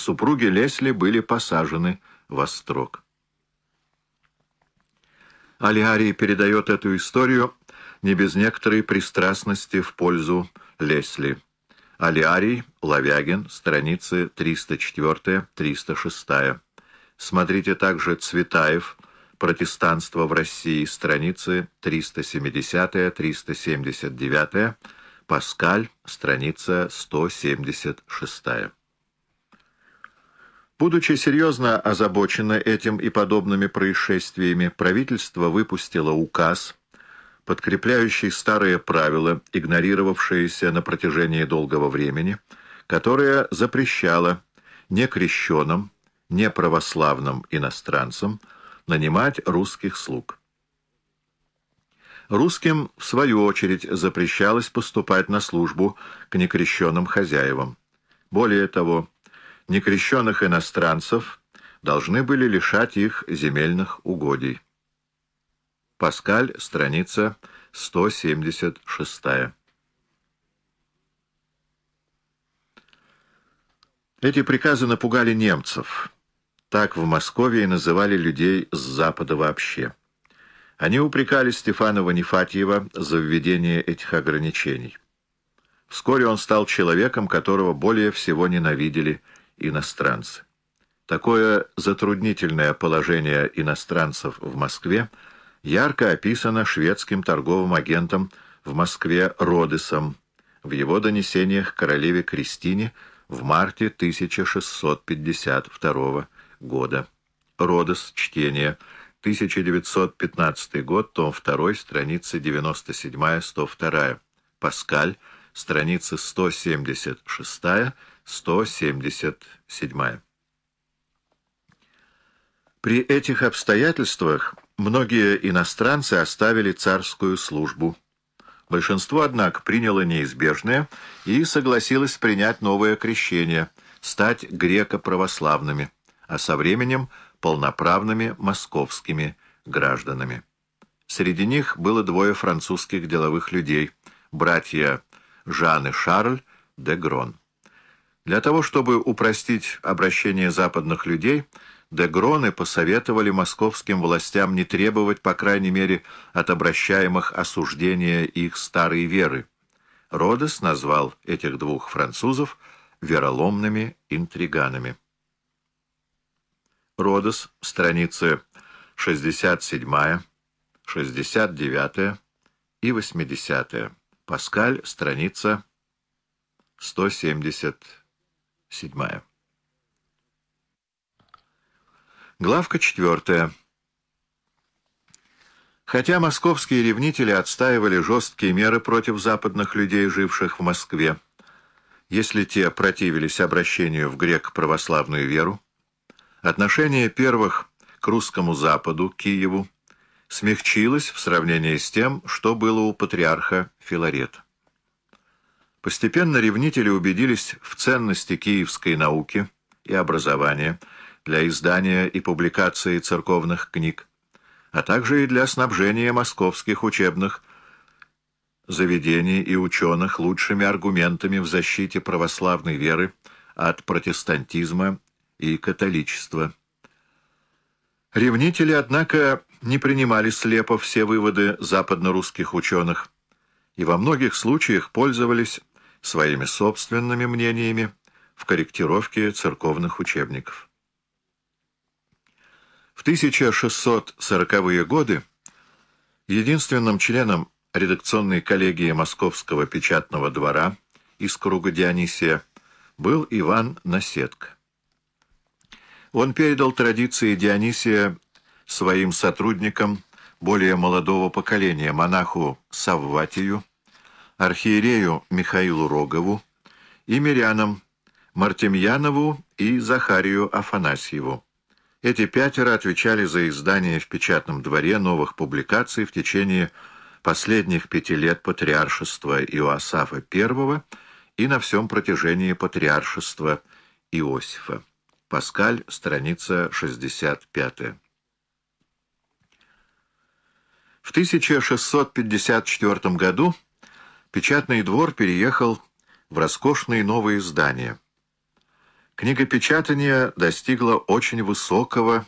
супруги Лесли были посажены в острог. Алиарий передает эту историю не без некоторой пристрастности в пользу Лесли. Алиарий, Лавягин, страницы 304-306. Смотрите также Цветаев, «Протестанство в России», страницы 370-379, Паскаль, страница 176. Будучи серьезно озабочено этим и подобными происшествиями, правительство выпустило указ, подкрепляющий старые правила, игнорировавшиеся на протяжении долгого времени, которое запрещало некрещенным, неправославным иностранцам нанимать русских слуг. Русским, в свою очередь, запрещалось поступать на службу к некрещенным хозяевам. Более того, некрещенных иностранцев должны были лишать их земельных угодий. Паскаль, страница 176. Эти приказы напугали немцев. Так в Москве и называли людей с Запада вообще. Они упрекали Стефанова Нефатьева за введение этих ограничений. Вскоре он стал человеком, которого более всего ненавидели иностранцы. Такое затруднительное положение иностранцев в Москве ярко описано шведским торговым агентом в Москве Родесом в его донесениях королеве Кристине в марте 1652 года. Родос. Чтение. 1915 год. Том 2. Страницы 97-102. Паскаль. Страницы 176-177. При этих обстоятельствах многие иностранцы оставили царскую службу. Большинство, однако, приняло неизбежное и согласилось принять новое крещение, стать греко-православными а со временем полноправными московскими гражданами. Среди них было двое французских деловых людей, братья Жан и Шарль де Грон. Для того, чтобы упростить обращение западных людей, де Гроны посоветовали московским властям не требовать, по крайней мере, от обращаемых осуждения их старой веры. Родес назвал этих двух французов вероломными интриганами. Родос, страницы 67, 69 и 80. Паскаль, страница 177. Главка 4. Хотя московские ревнители отстаивали жесткие меры против западных людей, живших в Москве, если те противились обращению в грек-православную веру, Отношение первых к русскому Западу, Киеву, смягчилось в сравнении с тем, что было у патриарха Филарета. Постепенно ревнители убедились в ценности киевской науки и образования для издания и публикации церковных книг, а также и для снабжения московских учебных заведений и ученых лучшими аргументами в защите православной веры от протестантизма и католичества. Ревнители, однако, не принимали слепо все выводы западно-русских ученых и во многих случаях пользовались своими собственными мнениями в корректировке церковных учебников. В 1640-е годы единственным членом редакционной коллегии Московского печатного двора из круга Дионисия был Иван Наседко. Он передал традиции Дионисия своим сотрудникам более молодого поколения, монаху Савватию, архиерею Михаилу Рогову и мирянам Мартемьянову и Захарию Афанасьеву. Эти пятеро отвечали за издание в печатном дворе новых публикаций в течение последних пяти лет патриаршества Иоасафа I и на всем протяжении патриаршества Иосифа. Паскаль, страница 65. В 1654 году печатный двор переехал в роскошные новые здания. Книгопечатание достигло очень высокого